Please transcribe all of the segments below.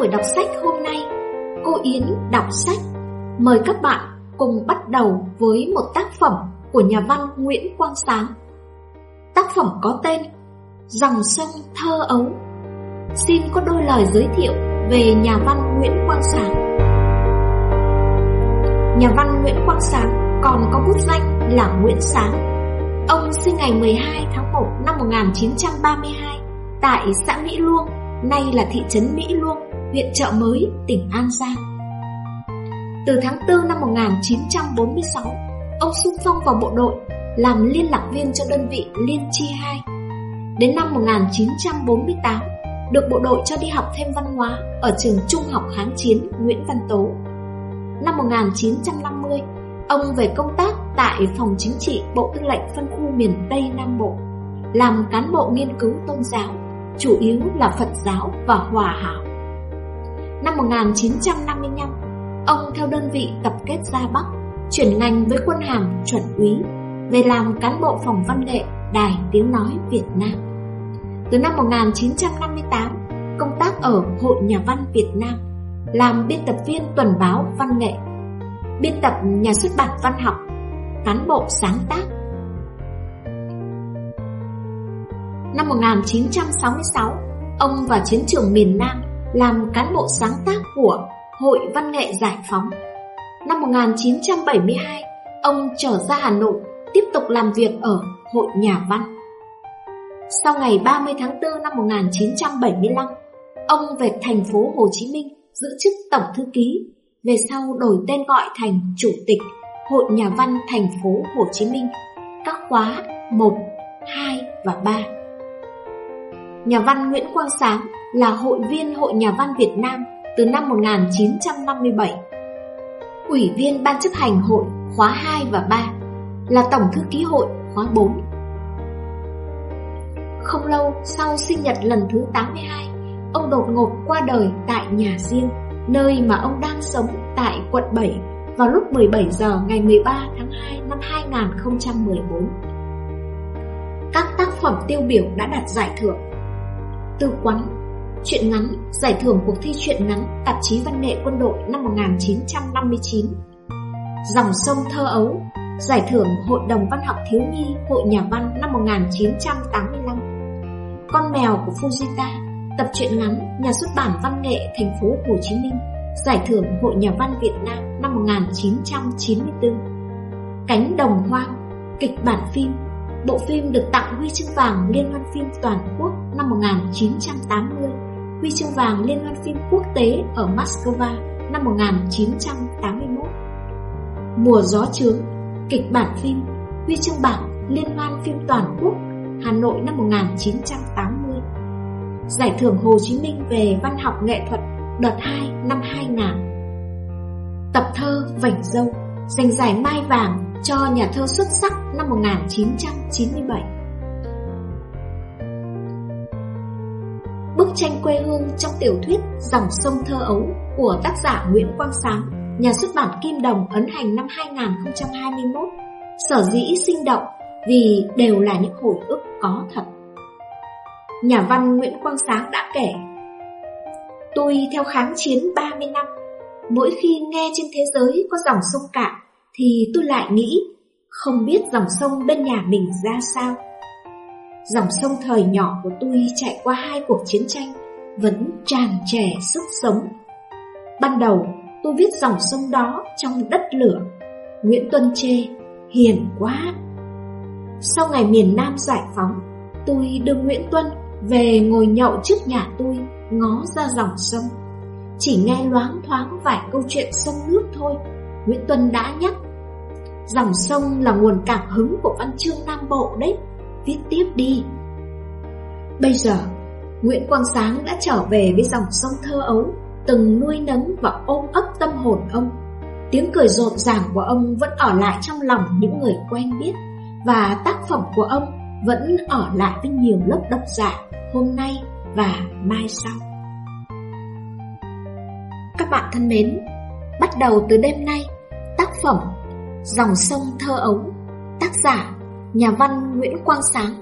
buổi đọc sách hôm nay, cô Yến đọc sách mời các bạn cùng bắt đầu với một tác phẩm của nhà văn Nguyễn Quang Sáng. Tác phẩm có tên Dòng sông thơ ấu. Xin có đôi lời giới thiệu về nhà văn Nguyễn Quang Sáng. Nhà văn Nguyễn Quang Sáng còn có bút danh là Nguyễn Sáng. Ông sinh ngày 12 tháng 1 năm 1932 tại xã Mỹ Luông, nay là thị trấn Mỹ Luông, huyện Chợ Mới, tỉnh An Giang. Từ tháng 4 năm 1946, ông xung phong vào bộ đội, làm liên lạc viên cho đơn vị Liên Chi 2. Đến năm 1948, được bộ đội cho đi học thêm văn hóa ở trường trung học kháng chiến Nguyễn Văn Tố. Năm 1950, ông về công tác tại Phòng Chính trị Bộ Tư lệnh phân khu miền Tây Nam Bộ, làm cán bộ nghiên cứu tôn giáo, chủ yếu là Phật giáo và Hòa Hảo. Năm 1955, ông theo đơn vị tập kết ra Bắc, chuyển ngành với quân hàm chuẩn úy, về làm cán bộ phòng văn nghệ Đài Tiếng Nói Việt Nam. Từ năm 1958, công tác ở Hội Nhà văn Việt Nam, làm biên tập viên tuần báo văn nghệ, biên tập nhà xuất bản văn học, cán bộ sáng tác. Năm 1966, ông vào chiến trường miền Nam làm cán bộ sáng tác của Hội Văn nghệ Giải phóng. Năm 1972, ông trở ra Hà Nội tiếp tục làm việc ở Hội Nhà văn. Sau ngày 30 tháng 4 năm 1975, ông về thành phố Hồ Chí Minh giữ chức Tổng Thư ký, về sau đổi tên gọi thành Chủ tịch Hội Nhà văn thành phố Hồ Chí Minh, các khóa 1, 2 và 3. Nhà văn Nguyễn Quang Sáng là hội viên Hội Nhà văn Việt Nam từ năm 1957. Ủy viên Ban chấp hành hội khóa 2 và 3 là Tổng thư ký hội khóa 4. Không lâu sau sinh nhật lần thứ 82, ông đột ngột qua đời tại nhà riêng, nơi mà ông đang sống tại quận 7 vào lúc 17 giờ ngày 13 tháng 2 năm 2014. Các tác phẩm tiêu biểu đã đạt giải thưởng. Tư quán. Chuyện ngắn, giải thưởng cuộc thi truyện ngắn tạp chí văn nghệ quân đội năm 1959 Dòng sông thơ ấu, giải thưởng Hội đồng Văn học Thiếu nhi Hội Nhà văn năm 1985 Con mèo của Fujita, tập truyện ngắn nhà xuất bản văn nghệ thành phố Hồ Chí Minh Giải thưởng Hội Nhà văn Việt Nam năm 1994 Cánh đồng hoang, kịch bản phim Bộ phim được tặng huy chương vàng Liên hoan phim toàn quốc năm 1980 huy chương vàng Liên hoan phim quốc tế ở Moscow năm 1981. Mùa gió trướng, kịch bản phim, huy chương bạc Liên hoan phim toàn quốc Hà Nội năm 1980. Giải thưởng Hồ Chí Minh về văn học nghệ thuật đợt 2 năm 2000. Tập thơ Vảnh Dâu giành giải Mai Vàng cho nhà thơ xuất sắc năm 1997. Bức tranh quê hương trong tiểu thuyết Dòng sông thơ ấu của tác giả Nguyễn Quang Sáng, nhà xuất bản Kim Đồng ấn hành năm 2021, sở dĩ sinh động vì đều là những hồi ức có thật. Nhà văn Nguyễn Quang Sáng đã kể Tôi theo kháng chiến 30 năm, mỗi khi nghe trên thế giới có dòng sông cạn thì tôi lại nghĩ không biết dòng sông bên nhà mình ra sao. Dòng sông thời nhỏ của tôi chạy qua hai cuộc chiến tranh, Vẫn tràn trề sức sống. Ban đầu, tôi viết dòng sông đó trong đất lửa. Nguyễn Tuân chê, Hiền quá. Sau ngày miền Nam giải phóng, Tôi đưa Nguyễn Tuân về ngồi nhậu trước nhà tôi, Ngó ra dòng sông. Chỉ nghe loáng thoáng vài câu chuyện sông nước thôi, Nguyễn Tuân đã nhắc. Dòng sông là nguồn cảm hứng của văn chương Nam Bộ đấy viết tiếp đi. Bây giờ, Nguyễn Quang Sáng đã trở về với dòng sông thơ ấu, từng nuôi nấng và ôm ấp tâm hồn ông. Tiếng cười rộn ràng của ông vẫn ở lại trong lòng những người quen biết, và tác phẩm của ông vẫn ở lại với nhiều lớp độc giả hôm nay và mai sau. Các bạn thân mến, bắt đầu từ đêm nay, tác phẩm Dòng sông thơ ấu, tác giả nhà văn Nguyễn Quang Sáng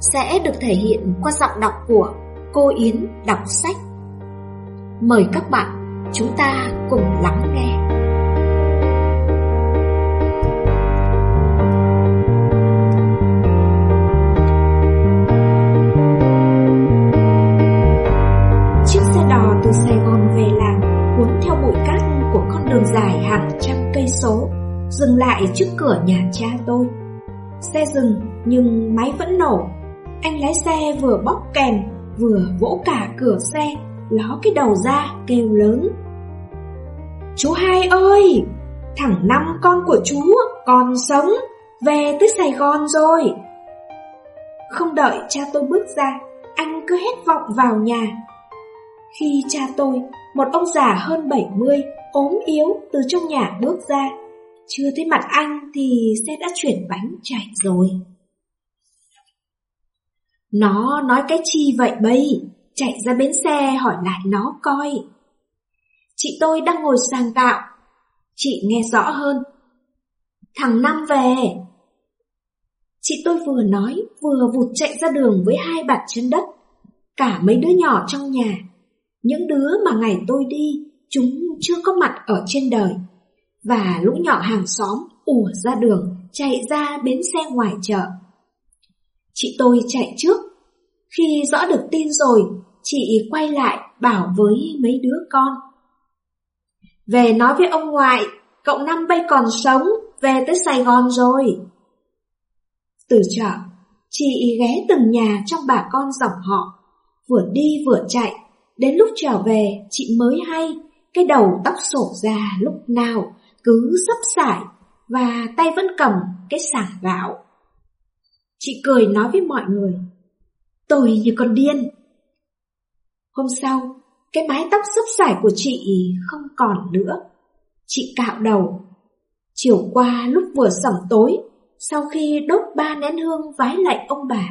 sẽ được thể hiện qua giọng đọc của cô Yến đọc sách. Mời các bạn chúng ta cùng lắng nghe. Chiếc xe đò từ Sài Gòn về làng cuốn theo bụi cát của con đường dài hàng trăm cây số, dừng lại trước cửa nhà cha tôi. Xe dừng, nhưng máy vẫn nổ. Anh lái xe vừa bóp kèn, vừa vỗ cả cửa xe, ló cái đầu ra, kêu lớn. Chú hai ơi, Thằng năm con của chú còn sống, Về tới Sài Gòn rồi. Không đợi cha tôi bước ra, Anh cứ hết vọng vào nhà. Khi cha tôi, Một ông già hơn 70 ốm yếu từ trong nhà bước ra chưa thấy mặt anh thì xe đã chuyển bánh chạy rồi Nó nói cái chi vậy bây chạy ra bến xe hỏi lại nó coi. Chị tôi đang ngồi sàng gạo. Chị nghe rõ hơn. Thằng Năm về. Chị tôi vừa nói, vừa vụt chạy ra đường với hai bạt chân đất. Cả mấy đứa nhỏ trong nhà. Những đứa mà ngày tôi đi, chúng chưa có mặt ở trên đời. Và lũ nhỏ hàng xóm ùa ra đường, chạy ra bến xe ngoài chợ. Chị tôi chạy trước. Khi rõ được tin rồi, chị quay lại bảo với mấy đứa con. Về nói với ông ngoại, cậu Năm bây còn sống, về tới Sài Gòn rồi. Từ chợ, chị ghé từng nhà trong bà con dòng họ, vừa đi vừa chạy, đến lúc trở về chị mới hay cái đầu tóc sổ ra lúc nào cứ sắp sải và tay vẫn cầm cái sảng gạo. Chị cười nói với mọi người, tôi như con điên, Hôm sau, cái mái tóc sấp sải của chị không còn nữa. Chị cạo đầu. Chiều qua lúc vừa sẩm tối, sau khi đốt ba nén hương vái lạy ông bà.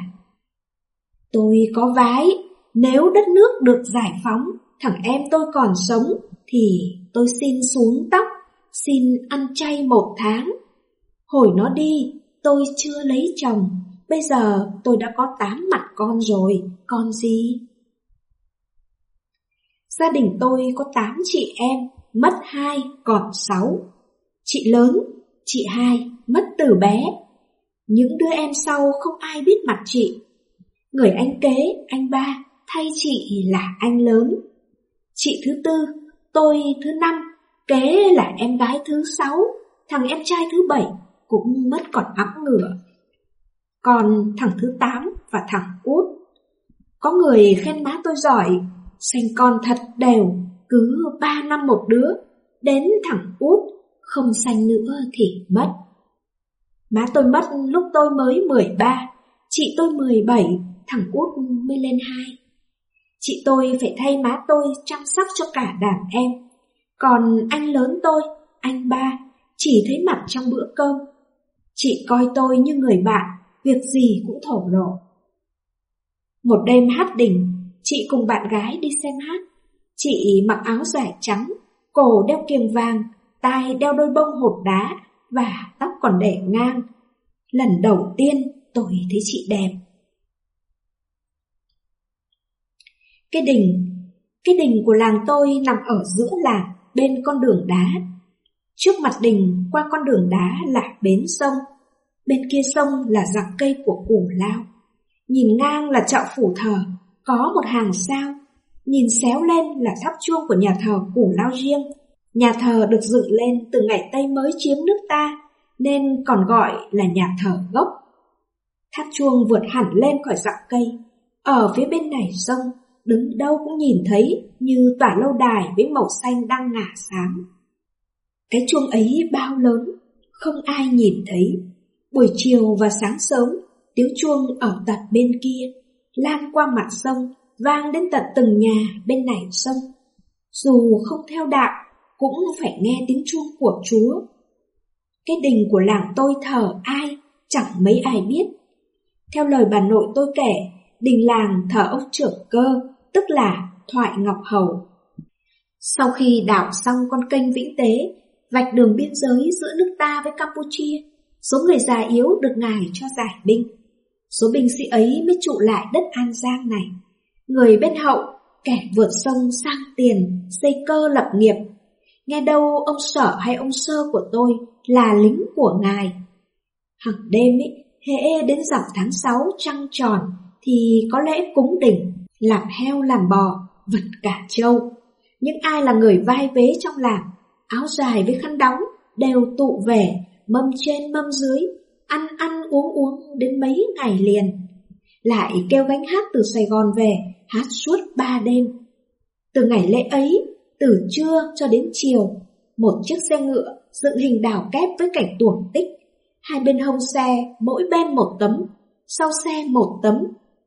Tôi có vái, nếu đất nước được giải phóng, thằng em tôi còn sống, thì tôi xin xuống tóc, xin ăn chay một tháng. Hồi nó đi, tôi chưa lấy chồng, bây giờ tôi đã có tám mặt con rồi, con gì? Gia đình tôi có tám chị em, mất hai còn sáu. Chị lớn, chị hai mất từ bé. Những đứa em sau không ai biết mặt chị. Người anh kế, anh ba, thay chị là anh lớn. Chị thứ tư, tôi thứ năm, kế là em gái thứ sáu, thằng em trai thứ bảy cũng mất còn ẵm ngựa, Còn thằng thứ tám và thằng út. Có người khen má tôi giỏi, Sanh con thật đều, cứ ba năm một đứa, đến thằng út, không sanh nữa thì mất. Má tôi mất lúc tôi mới 13, chị tôi 17, thằng út mới lên 2. Chị tôi phải thay má tôi chăm sóc cho cả đàn em. Còn anh lớn tôi, anh ba, chỉ thấy mặt trong bữa cơm. Chị coi tôi như người bạn, việc gì cũng thổ lộ. Một đêm hát đỉnh, Chị cùng bạn gái đi xem hát. Chị mặc áo dài trắng, cổ đeo kiềng vàng, tai đeo đôi bông hột đá và tóc còn để ngang. Lần đầu tiên tôi thấy chị đẹp. Cái đình, cái đình của làng tôi nằm ở giữa làng bên con đường đá. Trước mặt đình qua con đường đá là bến sông, bên kia sông là dặm cây của củ lao. Nhìn ngang là chợ phủ thờ có một hàng sao, nhìn xéo lên là tháp chuông của nhà thờ Củ Lao riêng. Nhà thờ được dựng lên từ ngày Tây mới chiếm nước ta, nên còn gọi là nhà thờ gốc. Tháp chuông vượt hẳn lên khỏi dặm cây, ở phía bên này sông, đứng đâu cũng nhìn thấy như tòa lâu đài với màu xanh đang ngả sáng. Cái chuông ấy bao lớn, không ai nhìn thấy. Buổi chiều và sáng sớm, tiếng chuông ở tận bên kia lan qua mặt sông, vang đến tận từng nhà bên này sông. Dù không theo đạo, cũng phải nghe tiếng chuông của Chúa. Cái đình của làng tôi thờ ai, chẳng mấy ai biết. Theo lời bà nội tôi kể, đình làng thờ ông trưởng cơ, tức là Thoại Ngọc Hầu. Sau khi đảo xong con kênh Vĩnh Tế, vạch đường biên giới giữa nước ta với Campuchia, số người già yếu được ngài cho giải binh. Số binh sĩ ấy mới trụ lại đất An Giang này. Người bên hậu kẻ vượt sông sang tiền, xây cơ lập nghiệp. Nghe đâu ông sở hay ông sơ của tôi là lính của ngài. Hằng đêm ấy, hễ đến dặm tháng 6 trăng tròn thì có lẽ cúng đỉnh, làm heo làm bò, vật cả trâu. Những ai là người vai vế trong làng, áo dài với khăn đóng đều tụ về, mâm trên mâm dưới, ăn ăn uống uống đến mấy ngày liền. Lại kêu gánh hát từ Sài Gòn về, hát suốt ba đêm. Từ ngày lễ ấy, từ trưa cho đến chiều, một chiếc xe ngựa dựng hình đảo kép với cảnh tuồng tích. Hai bên hông xe, mỗi bên một tấm, sau xe một tấm,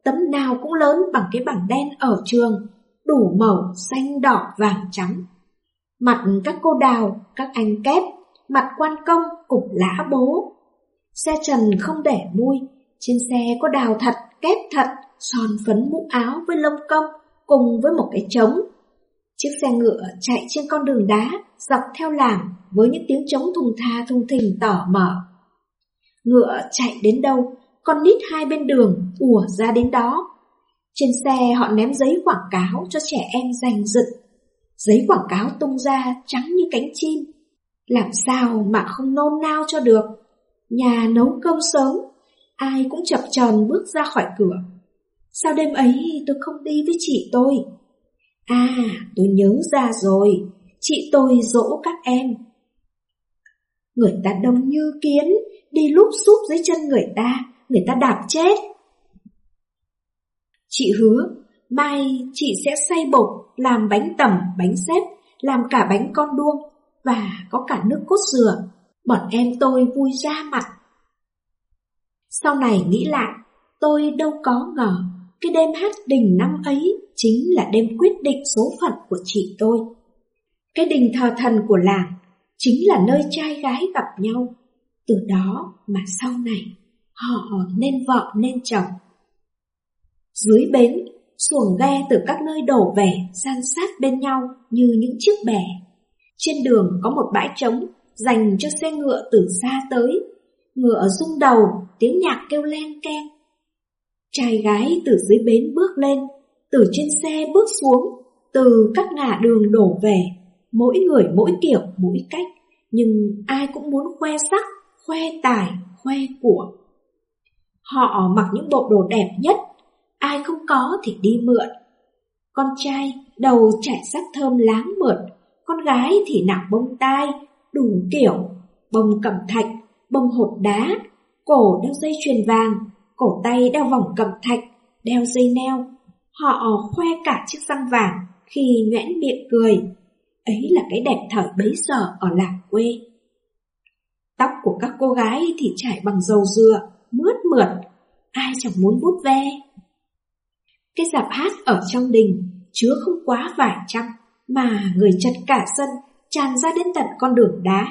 tấm nào cũng lớn bằng cái bảng đen ở trường, đủ màu xanh đỏ vàng trắng. Mặt các cô đào, các anh kép, mặt quan công cùng lá bố. Xe trần không để mui, trên xe có đào thật, kép thật, son phấn mũ áo với lông công, cùng với một cái trống. Chiếc xe ngựa chạy trên con đường đá, dọc theo làng với những tiếng trống thùng tha thùng thình tỏ mở. Ngựa chạy đến đâu, con nít hai bên đường ùa ra đến đó. Trên xe họ ném giấy quảng cáo cho trẻ em giành giật. Giấy quảng cáo tung ra trắng như cánh chim. Làm sao mà không nôn nao cho được. Nhà nấu cơm sớm, ai cũng chập tròn bước ra khỏi cửa. Sao đêm ấy tôi không đi với chị tôi? À, tôi nhớ ra rồi, chị tôi dỗ các em. Người ta đông như kiến, đi lúc xúp dưới chân người ta, người ta đạp chết. Chị hứa, mai chị sẽ xay bột, làm bánh tẩm, bánh xếp, làm cả bánh con đuông và có cả nước cốt dừa. Bọn em tôi vui ra mặt. Sau này nghĩ lại, tôi đâu có ngờ cái đêm hát đình năm ấy chính là đêm quyết định số phận của chị tôi. Cái đình thờ thần của làng chính là nơi trai gái gặp nhau. Từ đó mà sau này họ nên vợ nên chồng. Dưới bến, xuồng ghe từ các nơi đổ về san sát bên nhau như những chiếc bè. Trên đường có một bãi trống dành cho xe ngựa từ xa tới. Ngựa rung đầu, tiếng nhạc kêu len keng. Trai gái từ dưới bến bước lên, từ trên xe bước xuống, từ các ngã đường đổ về, mỗi người mỗi kiểu mỗi cách, nhưng ai cũng muốn khoe sắc, khoe tài, khoe của. Họ mặc những bộ đồ đẹp nhất, ai không có thì đi mượn. Con trai đầu trải sắc thơm láng mượt, con gái thì nặng bông tai, đủ kiểu, bông cẩm thạch, bông hột đá, cổ đeo dây chuyền vàng, cổ tay đeo vòng cẩm thạch, đeo dây neo. Họ khoe cả chiếc răng vàng khi nhoẻn miệng cười. Ấy là cái đẹp thời bấy giờ ở làng quê. Tóc của các cô gái thì trải bằng dầu dừa, mượt, ai chẳng muốn vuốt ve. Cái dạp hát ở trong đình chứa không quá vài trăm, mà người chật cả sân tràn ra đến tận con đường đá.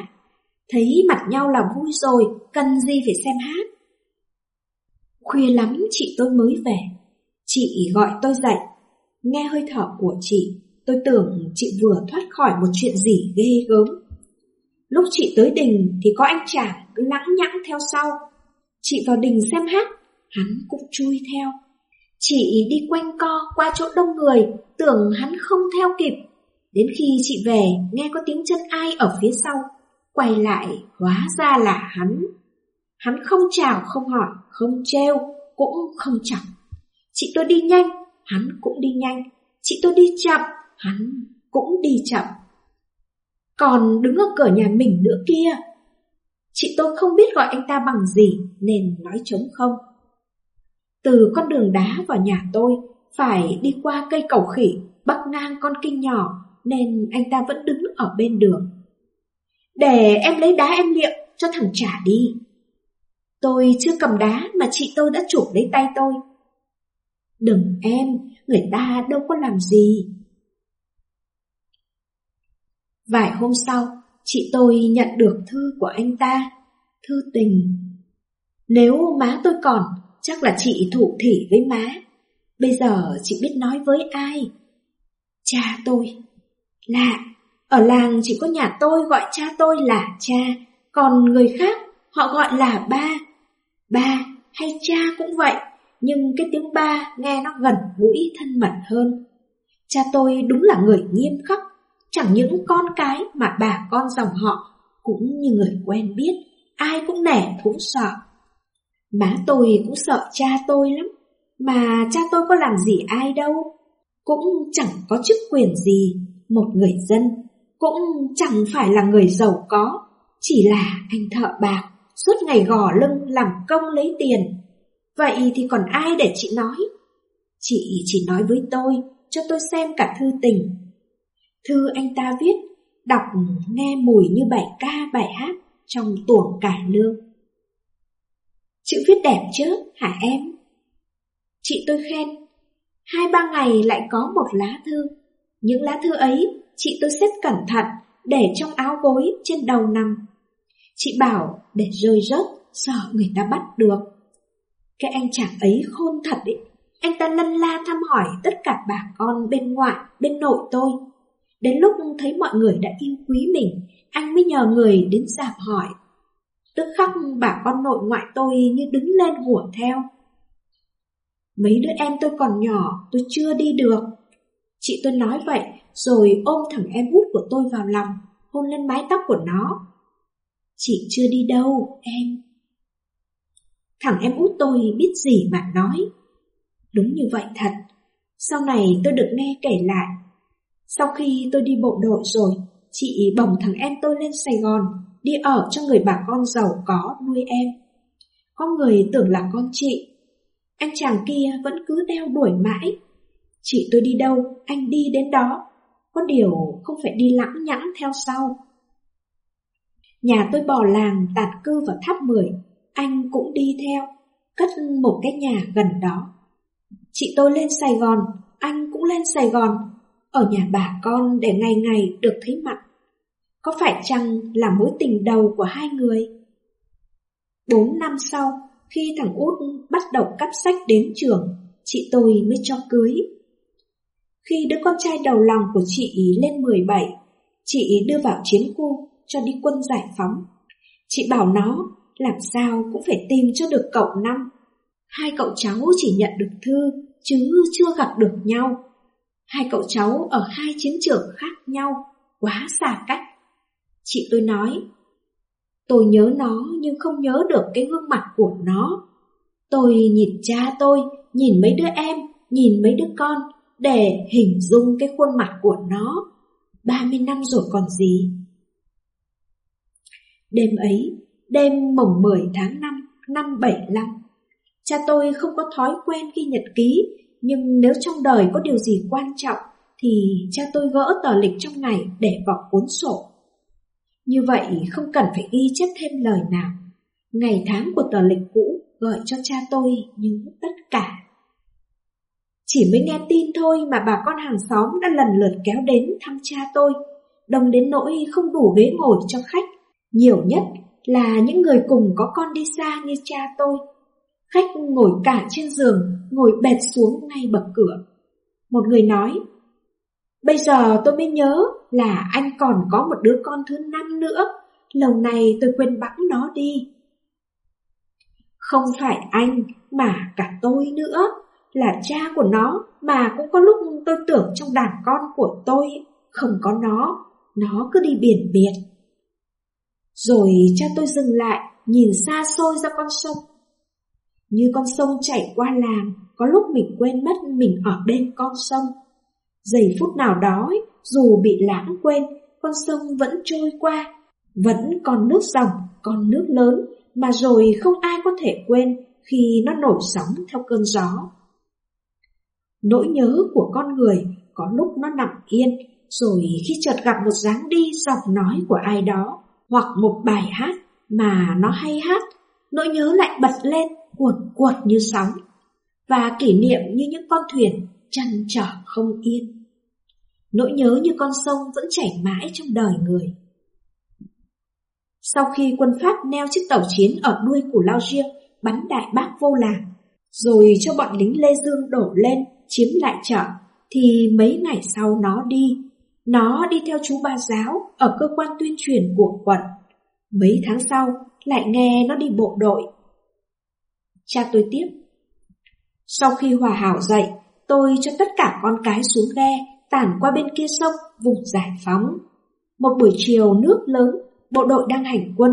Thấy mặt nhau là vui rồi, cần gì phải xem hát. Khuya lắm chị tôi mới về. Chị gọi tôi dậy. Nghe hơi thở của chị, tôi tưởng chị vừa thoát khỏi một chuyện gì ghê gớm. Lúc chị tới đình thì có anh chàng cứ lãng nhãng theo sau. Chị vào đình xem hát, hắn cũng chui theo. Chị đi quanh co qua chỗ đông người, tưởng hắn không theo kịp. Đến khi chị về, nghe có tiếng chân ai ở phía sau, quay lại, hóa ra là hắn. Hắn không chào, không hỏi, không treo, cũng không chậm. Chị tôi đi nhanh, hắn cũng đi nhanh. Chị tôi đi chậm, hắn cũng đi chậm. Còn đứng ở cửa nhà mình nữa kia. Chị tôi không biết gọi anh ta bằng gì nên nói trống không. Từ con đường đá vào nhà tôi, phải đi qua cây cầu khỉ, bắc ngang con kinh nhỏ, nên anh ta vẫn đứng ở bên đường. Để em lấy đá em liệm cho thằng trả đi. Tôi chưa cầm đá mà chị tôi đã chụp lấy tay tôi. Đừng em, người ta đâu có làm gì. Vài hôm sau, chị tôi nhận được thư của anh ta, thư tình. Nếu má tôi còn, chắc là chị thủ thỉ với má. Bây giờ chị biết nói với ai? Cha tôi. Lạ, ở làng chỉ có nhà tôi gọi cha tôi là cha, còn người khác họ gọi là ba. Ba hay cha cũng vậy, nhưng cái tiếng ba nghe nó gần gũi thân mật hơn. Cha tôi đúng là người nghiêm khắc, chẳng những con cái mà bà con dòng họ cũng như người quen biết, ai cũng nể cũng sợ. Má tôi cũng sợ cha tôi lắm, mà cha tôi có làm gì ai đâu, cũng chẳng có chức quyền gì, một người dân, cũng chẳng phải là người giàu có, chỉ là anh thợ bạc, suốt ngày gò lưng làm công lấy tiền. Vậy thì còn ai để chị nói? Chị chỉ nói với tôi, cho tôi xem cả thư tình. Thư anh ta viết, đọc nghe mùi như bài ca bài hát trong tuồng cải lương. Chữ viết đẹp chứ, hả em? Chị tôi khen, hai ba ngày lại có một lá thư. Những lá thư ấy, chị tôi xếp cẩn thận, để trong áo gối trên đầu nằm. Chị bảo để rơi rớt, sợ người ta bắt được. Cái anh chàng ấy khôn thật ấy. Anh ta lân la thăm hỏi tất cả bà con bên ngoại, bên nội tôi. Đến lúc thấy mọi người đã yêu quý mình, anh mới nhờ người đến giảm hỏi. Tức khắc bà con nội ngoại tôi như đứng lên hủa theo. Mấy đứa em tôi còn nhỏ, tôi chưa đi được. Chị tôi nói vậy, rồi ôm thằng em út của tôi vào lòng, hôn lên mái tóc của nó. Chị chưa đi đâu, em. Thằng em út tôi biết gì mà nói. Đúng như vậy thật. Sau này tôi được nghe kể lại. Sau khi tôi đi bộ đội rồi, chị bồng thằng em tôi lên Sài Gòn, đi ở cho người bà con giàu có nuôi em. Có người tưởng là con chị. Anh chàng kia vẫn cứ đeo đuổi mãi. Chị tôi đi đâu, anh đi đến đó. Có điều không phải đi lãng nhãng theo sau. Nhà tôi bỏ làng tạt cư vào tháp 10, anh cũng đi theo, cất một cái nhà gần đó. Chị tôi lên Sài Gòn, anh cũng lên Sài Gòn, ở nhà bà con để ngày ngày được thấy mặt. Có phải chăng là mối tình đầu của hai người? Bốn năm sau, khi thằng út bắt đầu cắp sách đến trường, chị tôi mới cho cưới. Khi đứa con trai đầu lòng của chị ý lên 17, chị ý đưa vào chiến khu cho đi quân giải phóng. Chị bảo nó làm sao cũng phải tìm cho được cậu năm. Hai cậu cháu chỉ nhận được thư, chứ chưa gặp được nhau. Hai cậu cháu ở hai chiến trường khác nhau, quá xa cách. Chị tôi nói, tôi nhớ nó nhưng không nhớ được cái gương mặt của nó. Tôi nhìn cha tôi, nhìn mấy đứa em, nhìn mấy đứa con, để hình dung cái khuôn mặt của nó. 30 năm rồi còn gì. Đêm ấy, đêm mồng 10 tháng 5 năm 75, cha tôi không có thói quen ghi nhật ký, nhưng nếu trong đời có điều gì quan trọng thì cha tôi gỡ tờ lịch trong ngày để vào cuốn sổ. Như vậy không cần phải ghi chép thêm lời nào. Ngày tháng của tờ lịch cũ gợi cho cha tôi như tất cả. Chỉ mới nghe tin thôi mà bà con hàng xóm đã lần lượt kéo đến thăm cha tôi, đông đến nỗi không đủ ghế ngồi cho khách. Nhiều nhất là những người cùng có con đi xa như cha tôi. Khách ngồi cả trên giường, ngồi bệt xuống ngay bậc cửa. Một người nói, Bây giờ tôi mới nhớ là anh còn có một đứa con thứ năm nữa, lâu nay tôi quên bẵng nó đi. Không phải anh, mà cả tôi nữa, là cha của nó, mà cũng có lúc tôi tưởng trong đàn con của tôi không có nó, nó cứ đi biển biệt. Rồi cha tôi dừng lại, nhìn xa xôi ra con sông. Như con sông chảy qua làng, có lúc mình quên mất mình ở bên con sông. Giây phút nào đó, dù bị lãng quên, con sông vẫn trôi qua. Vẫn còn nước dòng, còn nước lớn, mà rồi không ai có thể quên khi nó nổi sóng theo cơn gió. Nỗi nhớ của con người có lúc nó nằm yên, rồi khi chợt gặp một dáng đi giọng nói của ai đó, hoặc một bài hát mà nó hay hát, nỗi nhớ lại bật lên cuột cuột như sóng, và kỷ niệm như những con thuyền chăn trở không yên. Nỗi nhớ như con sông vẫn chảy mãi trong đời người. Sau khi quân Pháp neo chiếc tàu chiến ở đuôi của Lao Riêng bắn đại bác vô làng, rồi cho bọn lính Lê Dương đổ lên chiếm lại chợ, thì mấy ngày sau nó đi. Nó đi theo chú ba giáo ở cơ quan tuyên truyền của quận. Mấy tháng sau, lại nghe nó đi bộ đội. Cha tôi tiếp. Sau khi hòa hảo dậy, tôi cho tất cả con cái xuống ghe, tản qua bên kia sông, vùng giải phóng. Một buổi chiều nước lớn, bộ đội đang hành quân,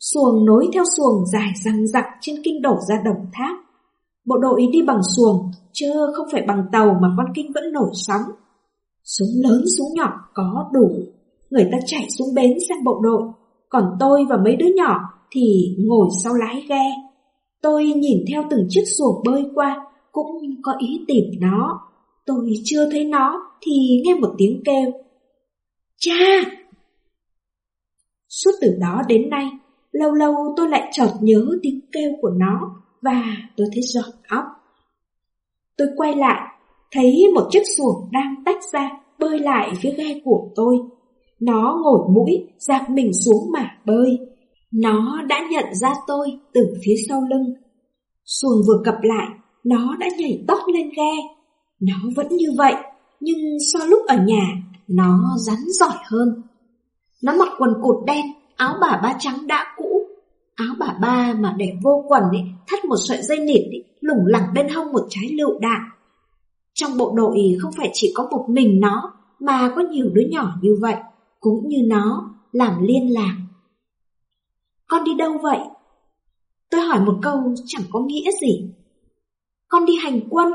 xuồng nối theo xuồng dài răng rặc trên kinh đổ ra đồng tháp. Bộ đội đi bằng xuồng, chứ không phải bằng tàu mà con kinh vẫn nổi sóng. Súng lớn súng nhỏ có đủ, người ta chạy xuống bến sang bộ đội, còn tôi và mấy đứa nhỏ thì ngồi sau lái ghe. Tôi nhìn theo từng chiếc xuồng bơi qua, cũng có ý tìm nó. Tôi chưa thấy nó thì nghe một tiếng kêu. Cha! Suốt từ đó đến nay, lâu lâu tôi lại chợt nhớ tiếng kêu của nó và tôi thấy giọt óc. Tôi quay lại, thấy một chiếc xuồng đang tách ra bơi lại phía ghe của tôi. Nó ngồi mũi, dạp mình xuống mà bơi. Nó đã nhận ra tôi từ phía sau lưng. Xuồng vừa cập lại, nó đã nhảy tóc lên ghe. Nó vẫn như vậy, nhưng so lúc ở nhà, nó rắn giỏi hơn. Nó mặc quần cột đen, áo bà ba trắng đã cũ. Áo bà ba mà để vô quần ấy, thắt một sợi dây nịt ấy, lủng lẳng bên hông một trái lựu đạn. Trong bộ đội không phải chỉ có một mình nó, mà có nhiều đứa nhỏ như vậy, cũng như nó, làm liên lạc. Con đi đâu vậy? Tôi hỏi một câu chẳng có nghĩa gì. Con đi hành quân.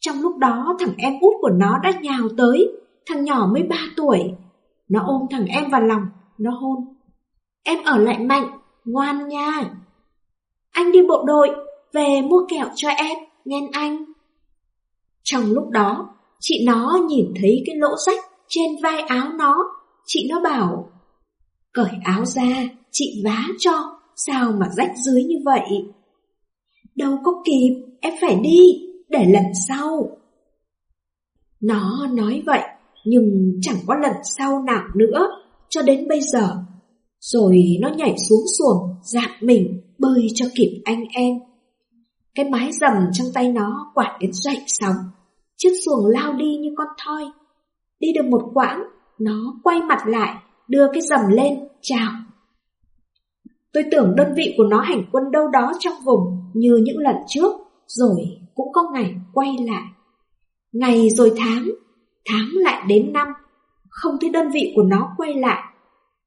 Trong lúc đó thằng em út của nó đã nhào tới, thằng nhỏ mới ba tuổi. Nó ôm thằng em vào lòng, nó hôn. Em ở lại mạnh, ngoan nha. Anh đi bộ đội, về mua kẹo cho em, nghe anh. Trong lúc đó, chị nó nhìn thấy cái lỗ rách trên vai áo nó, chị nó bảo, cởi áo ra, chị vá cho, sao mà rách dưới như vậy? Đâu có kịp, em phải đi, để lần sau. Nó nói vậy, nhưng chẳng có lần sau nào nữa, cho đến bây giờ. Rồi nó nhảy xuống xuồng, dạp mình, bơi cho kịp anh em. Cái mái rầm trong tay nó quạt đến dậy sóng. Chiếc xuồng lao đi như con thoi. Đi được một quãng, nó quay mặt lại, đưa cái rầm lên, chào. Tôi tưởng đơn vị của nó hành quân đâu đó trong vùng như những lần trước, rồi cũng có ngày quay lại. Ngày rồi tháng, tháng lại đến năm, không thấy đơn vị của nó quay lại.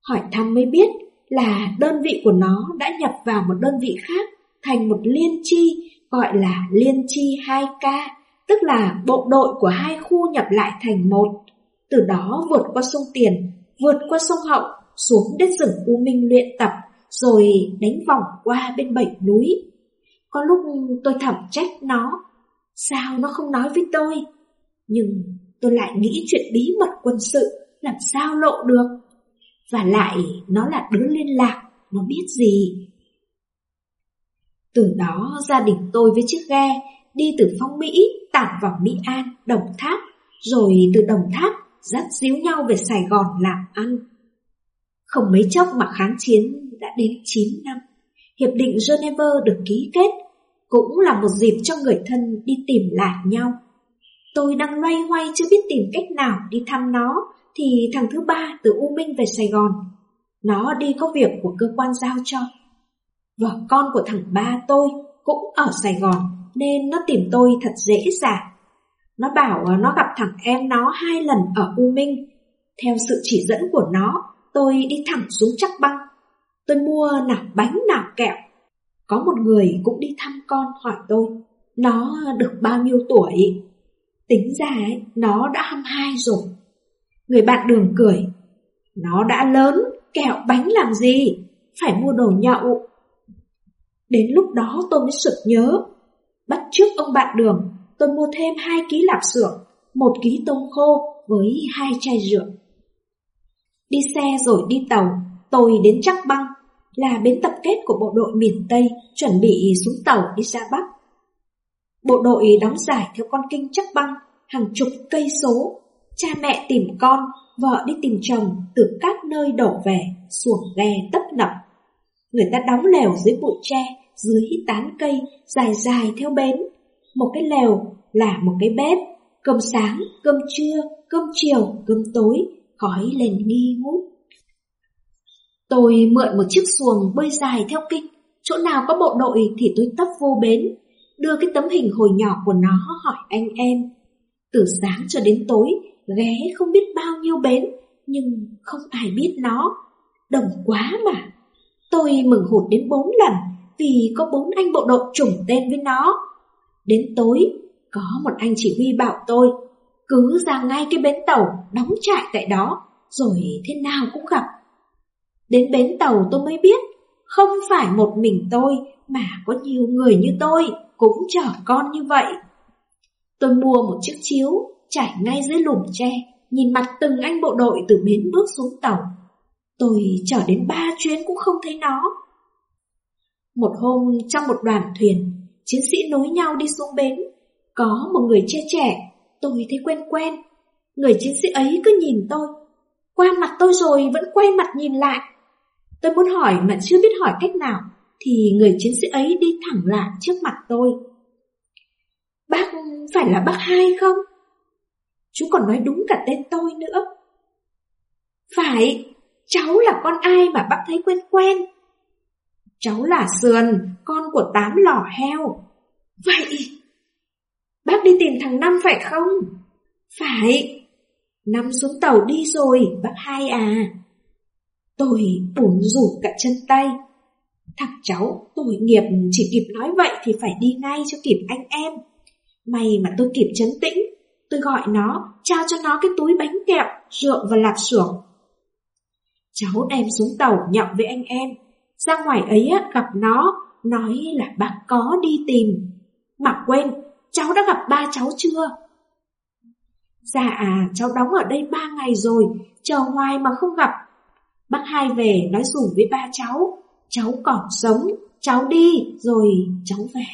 Hỏi thăm mới biết là đơn vị của nó đã nhập vào một đơn vị khác thành một liên chi gọi là liên chi 2K, tức là bộ đội của hai khu nhập lại thành một. Từ đó vượt qua sông Tiền, vượt qua sông Hậu, xuống đất rừng U Minh luyện tập, rồi đánh vòng qua bên bảy núi. Có lúc tôi thẩm trách nó, sao nó không nói với tôi? Nhưng tôi lại nghĩ chuyện bí mật quân sự làm sao lộ được. Và lại nó là đứa liên lạc, nó biết gì. Từ đó gia đình tôi với chiếc ghe đi từ Phong Mỹ tản vào Mỹ An, Đồng Tháp, rồi từ Đồng Tháp dắt díu nhau về Sài Gòn làm ăn. Không mấy chốc mà kháng chiến đã đến 9 năm. Hiệp định Geneva được ký kết, cũng là một dịp cho người thân đi tìm lại nhau. Tôi đang loay hoay chưa biết tìm cách nào đi thăm nó, thì thằng thứ ba từ U Minh về Sài Gòn. Nó đi có việc của cơ quan giao cho. Vợ con của thằng ba tôi cũng ở Sài Gòn, nên nó tìm tôi thật dễ dàng. Nó bảo ờ, nó gặp thằng em nó hai lần ở U Minh. Theo sự chỉ dẫn của nó, tôi đi thẳng xuống chắc băng. Tôi mua nạc bánh nạc kẹo. Có một người cũng đi thăm con hỏi tôi, nó được bao nhiêu tuổi? Tính ra ấy, nó đã 22 rồi. Người bạn đường cười, nó đã lớn, kẹo bánh làm gì? Phải mua đồ nhậu. Đến lúc đó tôi mới sực nhớ. Bắt trước ông bạn đường, tôi mua thêm 2 ký lạp xưởng, 1 ký tôm khô với hai chai rượu. Đi xe rồi đi tàu, tôi đến Chắc Băng, là bến tập kết của bộ đội miền Tây chuẩn bị xuống tàu đi ra Bắc. Bộ đội đóng giải theo con kinh Chắc Băng, hàng chục cây số. Cha mẹ tìm con, vợ đi tìm chồng từ các nơi đổ về, xuồng ghe tấp nập. Người ta đóng lều dưới bụi tre, dưới tán cây, dài dài theo bến. Một cái lều là một cái bếp, cơm sáng, cơm trưa, cơm chiều, cơm tối, khói lên nghi ngút. Tôi mượn một chiếc xuồng bơi dài theo kinh, chỗ nào có bộ đội thì tôi tấp vô bến, đưa cái tấm hình hồi nhỏ của nó hỏi anh em. Từ sáng cho đến tối, ghé không biết bao nhiêu bến, nhưng không ai biết nó. Đồng quá mà. Tôi mừng hụt đến bốn lần vì có bốn anh bộ đội trùng tên với nó. Đến tối, có một anh chỉ huy bảo tôi, cứ ra ngay cái bến tàu đóng trại tại đó, rồi thế nào cũng gặp. Đến bến tàu tôi mới biết, không phải một mình tôi mà có nhiều người như tôi cũng chở con như vậy. Tôi mua một chiếc chiếu, trải ngay dưới lùm tre, nhìn mặt từng anh bộ đội từ bến bước xuống tàu. Tôi chở đến ba chuyến cũng không thấy nó. Một hôm trong một đoàn thuyền, chiến sĩ nối nhau đi xuống bến. Có một người che trẻ, tôi thấy quen quen. Người chiến sĩ ấy cứ nhìn tôi. Qua mặt tôi rồi vẫn quay mặt nhìn lại. Tôi muốn hỏi mà chưa biết hỏi cách nào, thì người chiến sĩ ấy đi thẳng lại trước mặt tôi. Bác phải là bác hai không? Chú còn nói đúng cả tên tôi nữa. Phải, cháu là con ai mà bác thấy quen quen? Cháu là Sườn, con của tám lò heo. Vậy, bác đi tìm thằng Năm phải không? Phải, Năm xuống tàu đi rồi, bác hai à. Tôi bủn rủ cả chân tay. Thằng cháu, tội nghiệp chỉ kịp nói vậy thì phải đi ngay cho kịp anh em. May mà tôi kịp chấn tĩnh, tôi gọi nó, trao cho nó cái túi bánh kẹo, rượu và lạp xưởng. Cháu đem xuống tàu nhậu với anh em, ra ngoài ấy gặp nó, nói là bác có đi tìm. Mà quên, cháu đã gặp ba cháu chưa? Dạ à, cháu đóng ở đây ba ngày rồi, chờ ngoài mà không gặp. Bác hai về nói dùng với ba cháu, cháu còn sống, cháu đi, rồi cháu về.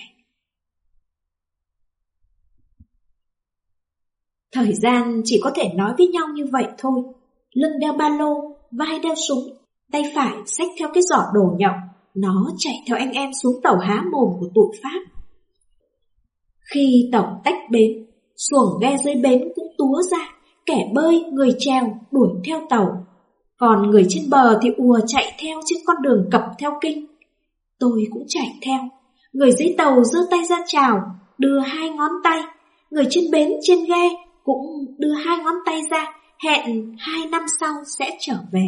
Thời gian chỉ có thể nói với nhau như vậy thôi. Lưng đeo ba lô, vai đeo súng, tay phải xách theo cái giỏ đồ nhậu. Nó chạy theo anh em xuống tàu há mồm của tụi Pháp. Khi tàu tách bến, xuồng ghe dưới bến cũng túa ra, kẻ bơi, người treo đuổi theo tàu. Còn người trên bờ thì ùa chạy theo trên con đường cập theo kinh. Tôi cũng chạy theo, người dưới tàu giơ tay ra chào, đưa hai ngón tay. Người trên bến trên ghe cũng đưa hai ngón tay ra, hẹn hai năm sau sẽ trở về.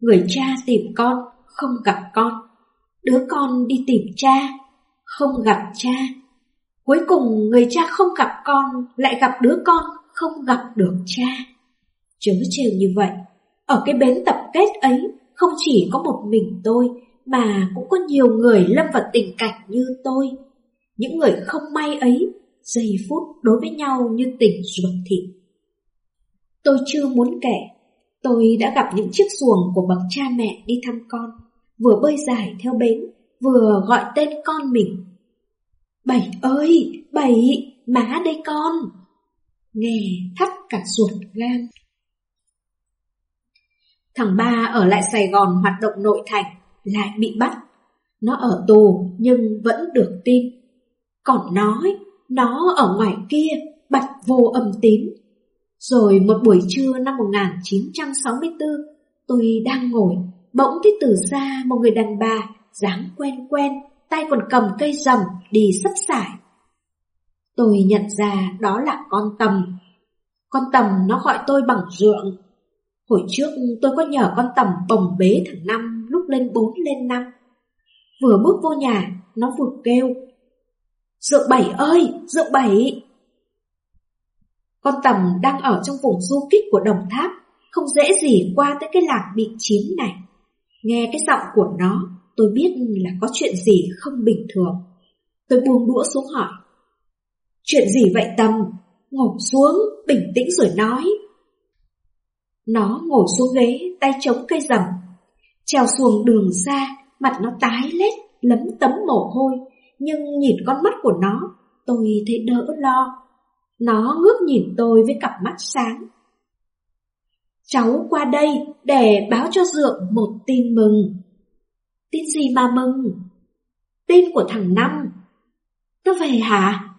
Người cha tìm con, không gặp con. Đứa con đi tìm cha, không gặp cha. Cuối cùng người cha không gặp con, lại gặp đứa con không gặp được cha. Chớ trêu như vậy, ở cái bến tập kết ấy không chỉ có một mình tôi, mà cũng có nhiều người lâm vào tình cảnh như tôi. Những người không may ấy giây phút đối với nhau như tình ruột thịt. Tôi chưa muốn kể, tôi đã gặp những chiếc xuồng của bậc cha mẹ đi thăm con, vừa bơi dài theo bến, vừa gọi tên con mình. Bảy ơi, bảy, má đây con. Nghe thắt cả ruột gan. Thằng ba ở lại Sài Gòn hoạt động nội thành, lại bị bắt. Nó ở tù nhưng vẫn được tin. Còn nói nó ở ngoài kia, bật vô âm tín. Rồi một buổi trưa năm 1964, tôi đang ngồi, bỗng thấy từ xa một người đàn bà, dáng quen quen, tay còn cầm cây rầm đi sắp sải. Tôi nhận ra đó là con tầm. Con tầm nó gọi tôi bằng dượng. Hồi trước tôi có nhờ con tầm bồng bế thằng Năm lúc lên bốn lên năm. Vừa bước vô nhà, nó vừa kêu Dượng bảy ơi, dượng bảy! Con tầm đang ở trong vùng du kích của đồng tháp, không dễ gì qua tới cái làng bị chiếm này. Nghe cái giọng của nó, tôi biết là có chuyện gì không bình thường. Tôi buông đũa xuống hỏi. Chuyện gì vậy tầm? Ngồi xuống, bình tĩnh rồi nói. Nó ngồi xuống ghế, tay chống cây rầm. Trèo xuồng đường xa, mặt nó tái lét, lấm tấm mồ hôi, nhưng nhìn con mắt của nó, tôi thấy đỡ lo. Nó ngước nhìn tôi với cặp mắt sáng. Cháu qua đây để báo cho Dượng một tin mừng. Tin gì mà mừng? Tin của thằng Năm. Nó về hả?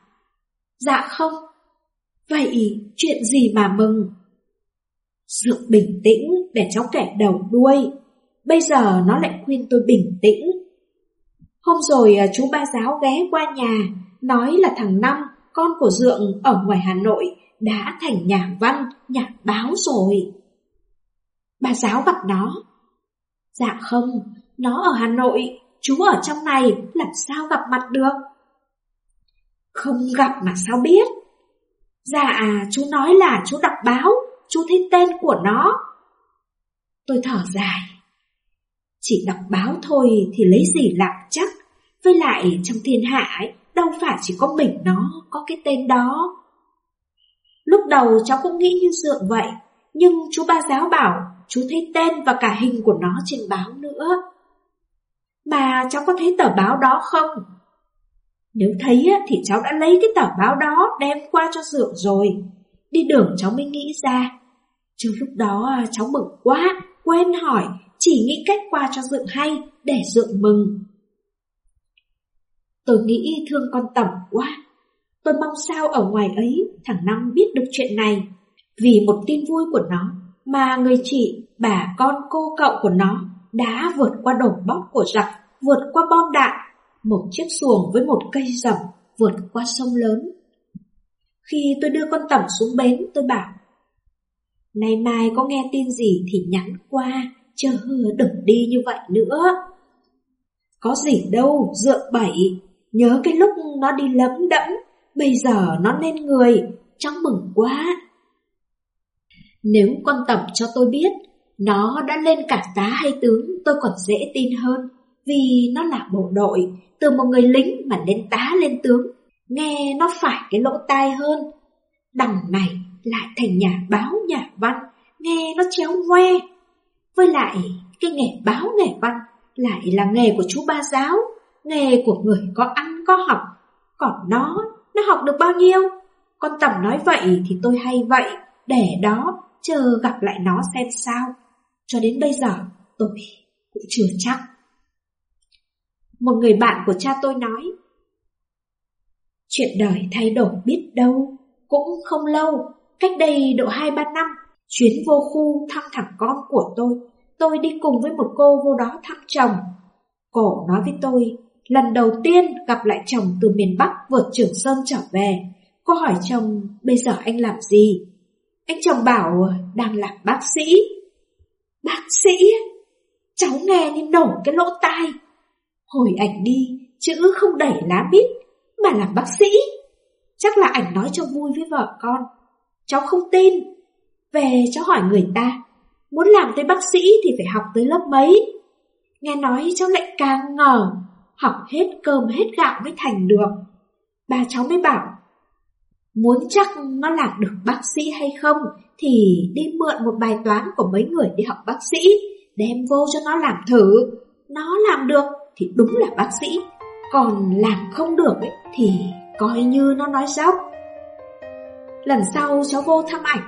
Dạ không. Vậy chuyện gì mà mừng? Dượng bình tĩnh để cháu kẻ đầu đuôi. Bây giờ nó lại khuyên tôi bình tĩnh Hôm rồi à, chú ba giáo ghé qua nhà, nói là thằng Năm con của Dượng ở ngoài Hà Nội đã thành nhà văn, nhà báo rồi. Bà giáo gặp nó. Dạ không, nó ở Hà Nội, chú ở trong này, làm sao gặp mặt được? Không gặp mà sao biết? Dạ, chú nói là chú đọc báo, chú thấy tên của nó. Tôi thở dài. Chỉ đọc báo thôi thì lấy gì làm chắc. Với lại trong thiên hạ ấy, đâu phải chỉ có mình nó có cái tên đó. Lúc đầu cháu cũng nghĩ như dượng vậy, nhưng chú ba giáo bảo chú thấy tên và cả hình của nó trên báo nữa. Mà cháu có thấy tờ báo đó không? Nếu thấy thì cháu đã lấy cái tờ báo đó đem qua cho dượng rồi. Đi đường cháu mới nghĩ ra. Chứ lúc đó cháu mừng quá, quên hỏi, chỉ nghĩ cách qua cho dượng hay, để dượng mừng. Tôi nghĩ thương con Tẩm quá. Tôi mong sao ở ngoài ấy thằng Năm biết được chuyện này. Vì một tin vui của nó mà người chị, bà con cô cậu của nó đã vượt qua đổ bóc của giặc, vượt qua bom đạn, một chiếc xuồng với một cây rầm vượt qua sông lớn. Khi tôi đưa con Tẩm xuống bến, tôi bảo Nay mai có nghe tin gì thì nhắn qua, chờ hứa đừng đi như vậy nữa. Có gì đâu, dựa bậy, nhớ cái lúc nó đi lấm đẫm, bây giờ nó lên người, cháu mừng quá. Nếu con tập cho tôi biết, nó đã lên cả tá hay tướng, tôi còn dễ tin hơn, vì nó là bộ đội, từ một người lính mà lên tá lên tướng, nghe nó phải cái lỗ tai hơn. Đằng này lại thành nhà báo nhà văn, nghe nó chéo ngoe. Với lại, cái nghề báo nghề văn lại là nghề của chú ba giáo, nghề của người có ăn có học. Còn nó, nó học được bao nhiêu? Con Tầm nói vậy thì tôi hay vậy, để đó chờ gặp lại nó xem sao. Cho đến bây giờ tôi cũng chưa chắc. Một người bạn của cha tôi nói, Chuyện đời thay đổi biết đâu, cũng không lâu, cách đây độ 2-3 năm, chuyến vô khu thăm thằng con của tôi, tôi đi cùng với một cô vô đó thăm chồng. Cổ nói với tôi, lần đầu tiên gặp lại chồng từ miền Bắc vượt Trường Sơn trở về, cô hỏi chồng bây giờ anh làm gì? Anh chồng bảo đang làm bác sĩ. Bác sĩ? Cháu nghe như nổ cái lỗ tai. Hồi ảnh đi, chữ không đẩy lá bít, mà làm bác sĩ. Chắc là ảnh nói cho vui với vợ con. Cháu không tin. Về cháu hỏi người ta, muốn làm tới bác sĩ thì phải học tới lớp mấy. Nghe nói cháu lại càng ngờ, học hết cơm hết gạo mới thành được. Bà cháu mới bảo, muốn chắc nó làm được bác sĩ hay không thì đi mượn một bài toán của mấy người đi học bác sĩ, đem vô cho nó làm thử. Nó làm được thì đúng là bác sĩ, còn làm không được ấy, thì coi như nó nói dốc. Lần sau cháu vô thăm ảnh,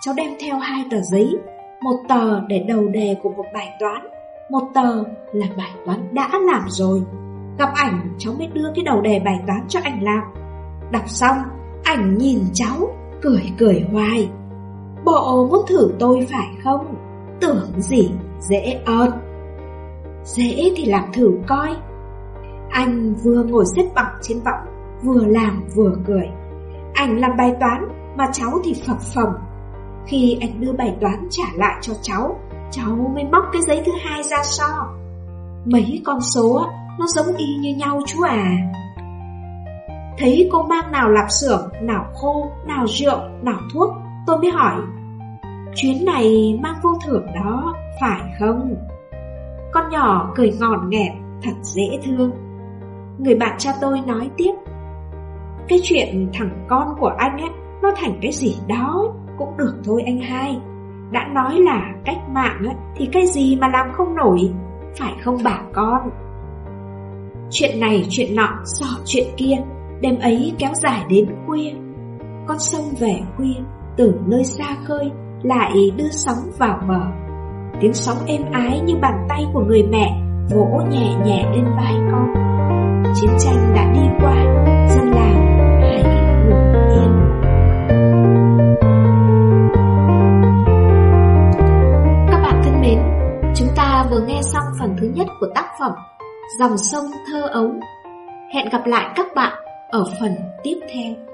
cháu đem theo hai tờ giấy, một tờ để đầu đề của một bài toán, một tờ là bài toán đã làm rồi. Gặp ảnh cháu mới đưa cái đầu đề bài toán cho ảnh làm. Đọc xong, ảnh nhìn cháu, cười cười hoài. Bộ muốn thử tôi phải không? Tưởng gì, dễ ơn. Dễ thì làm thử coi. Anh vừa ngồi xếp bằng trên võng, vừa làm vừa cười. ảnh làm bài toán mà cháu thì phập phồng. Khi anh đưa bài toán trả lại cho cháu, cháu mới móc cái giấy thứ hai ra so. Mấy con số nó giống y như nhau chú à. Thấy cô mang nào lạp xưởng, nào khô, nào rượu, nào thuốc, tôi mới hỏi. Chuyến này mang vô thưởng đó, phải không? Con nhỏ cười ngòn nghẹt, thật dễ thương. Người bạn cha tôi nói tiếp. Cái chuyện thằng con của anh ấy, nó thành cái gì đó, cũng được thôi anh hai. Đã nói là cách mạng ấy, thì cái gì mà làm không nổi, phải không bà con? Chuyện này chuyện nọ, sọ chuyện kia, đêm ấy kéo dài đến khuya. Con sông về khuya, từ nơi xa khơi, lại đưa sóng vào bờ. Tiếng sóng êm ái như bàn tay của người mẹ vỗ nhẹ nhẹ lên vai con. Chiến tranh đã đi qua, dân làng hãy ngủ yên. Các bạn thân mến, chúng ta vừa nghe xong phần thứ nhất của tác phẩm Dòng sông thơ ấu. Hẹn gặp lại các bạn ở phần tiếp theo.